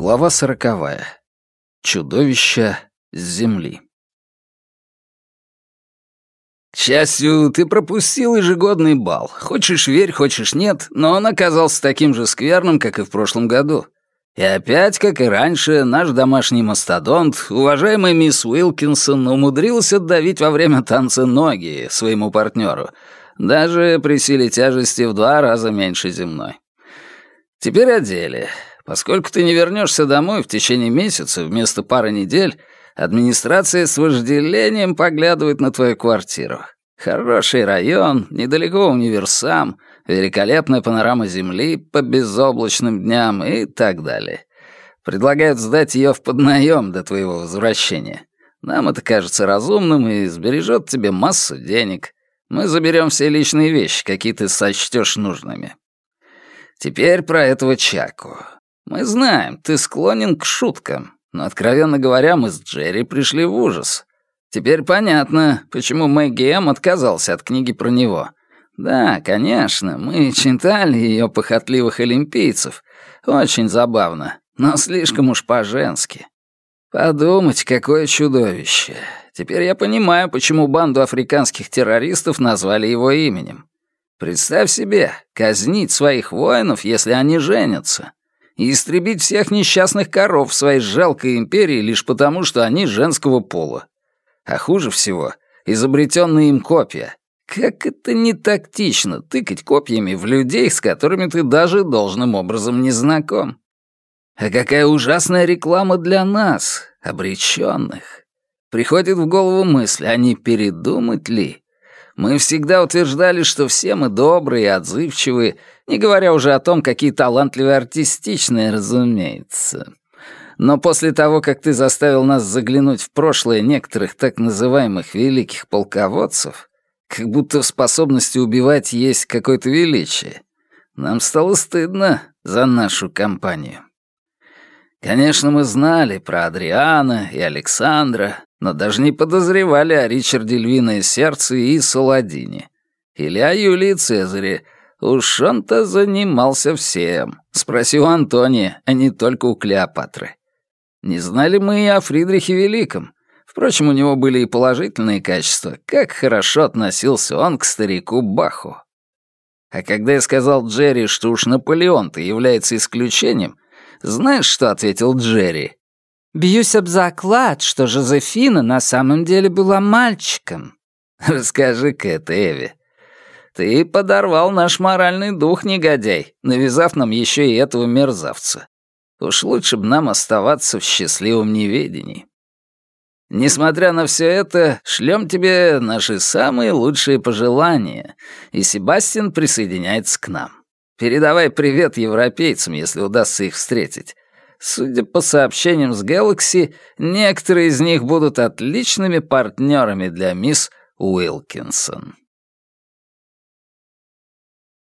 Глава сороковая. Чудовище с земли. К счастью, ты пропустил ежегодный бал. Хочешь верь, хочешь нет, но он оказался таким же скверным, как и в прошлом году. И опять, как и раньше, наш домашний мастодонт, уважаемый мисс Уилкинсон, умудрился отдавить во время танца ноги своему партнеру, даже при силе тяжести в два раза меньше земной. Теперь о деле. Поскольку ты не вернешься домой в течение месяца вместо пары недель, администрация с вожделением поглядывает на твою квартиру. Хороший район, недалеко универсам, великолепная панорама Земли по безоблачным дням и так далее. Предлагают сдать ее в поднаем до твоего возвращения. Нам это кажется разумным и сбережет тебе массу денег. Мы заберем все личные вещи, какие ты сочтешь нужными. Теперь про этого Чаку. Мы знаем, ты склонен к шуткам, но, откровенно говоря, мы с Джерри пришли в ужас. Теперь понятно, почему Мэгги М. отказался от книги про него. Да, конечно, мы читали ее похотливых олимпийцев. Очень забавно, но слишком уж по-женски. Подумать, какое чудовище. Теперь я понимаю, почему банду африканских террористов назвали его именем. Представь себе, казнить своих воинов, если они женятся и истребить всех несчастных коров в своей жалкой империи лишь потому, что они женского пола. А хуже всего — изобретенные им копья. Как это не тактично тыкать копьями в людей, с которыми ты даже должным образом не знаком. А какая ужасная реклама для нас, обреченных. Приходит в голову мысль, а не передумать ли? Мы всегда утверждали, что все мы добрые и отзывчивые, не говоря уже о том, какие талантливые артистичные, разумеется. Но после того, как ты заставил нас заглянуть в прошлое некоторых так называемых великих полководцев, как будто в способности убивать есть какое-то величие, нам стало стыдно за нашу компанию. Конечно, мы знали про Адриана и Александра, но даже не подозревали о Ричарде Львиное Сердце и Саладине. Или о Юлии Цезаре. Уж он-то занимался всем. Спроси у Антония, а не только у Клеопатры. Не знали мы и о Фридрихе Великом. Впрочем, у него были и положительные качества. Как хорошо относился он к старику Баху. А когда я сказал Джерри, что уж Наполеон-то является исключением, знаешь, что ответил Джерри? Бьюсь об заклад, что Жозефина на самом деле была мальчиком. Расскажи-ка это, Эви. Ты подорвал наш моральный дух, негодяй, навязав нам еще и этого мерзавца. Уж лучше бы нам оставаться в счастливом неведении. Несмотря на все это, шлем тебе наши самые лучшие пожелания, и Себастьян присоединяется к нам. Передавай привет европейцам, если удастся их встретить. Судя по сообщениям с Galaxy, некоторые из них будут отличными партнерами для мисс Уилкинсон.